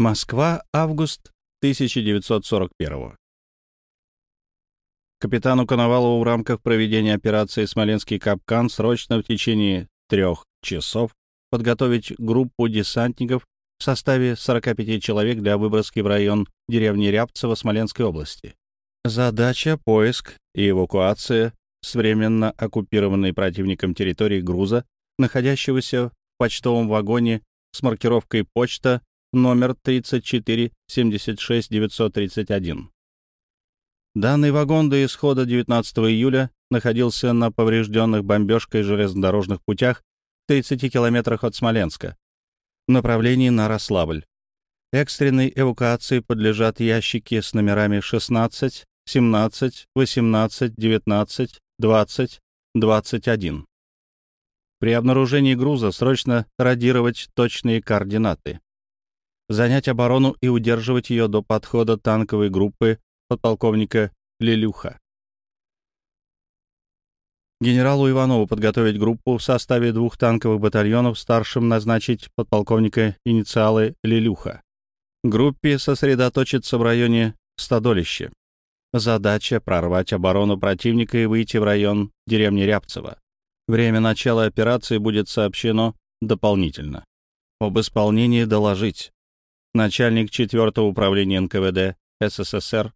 Москва, август 1941 Капитану Коновалову в рамках проведения операции «Смоленский капкан» срочно в течение трех часов подготовить группу десантников в составе 45 человек для выброски в район деревни Рябцево Смоленской области. Задача — поиск и эвакуация с временно оккупированной противником территории груза, находящегося в почтовом вагоне с маркировкой «Почта» номер 3476931. Данный вагон до исхода 19 июля находился на поврежденных бомбежкой железнодорожных путях в 30 километрах от Смоленска, в направлении на Рославль. Экстренной эвакуации подлежат ящики с номерами 16, 17, 18, 19, 20, 21. При обнаружении груза срочно радировать точные координаты занять оборону и удерживать ее до подхода танковой группы подполковника Лелюха. Генералу Иванову подготовить группу в составе двух танковых батальонов, старшим назначить подполковника инициалы Лелюха. Группе сосредоточиться в районе Стадолища. Задача — прорвать оборону противника и выйти в район деревни Рябцево. Время начала операции будет сообщено дополнительно. Об исполнении доложить начальник 4 управления НКВД СССР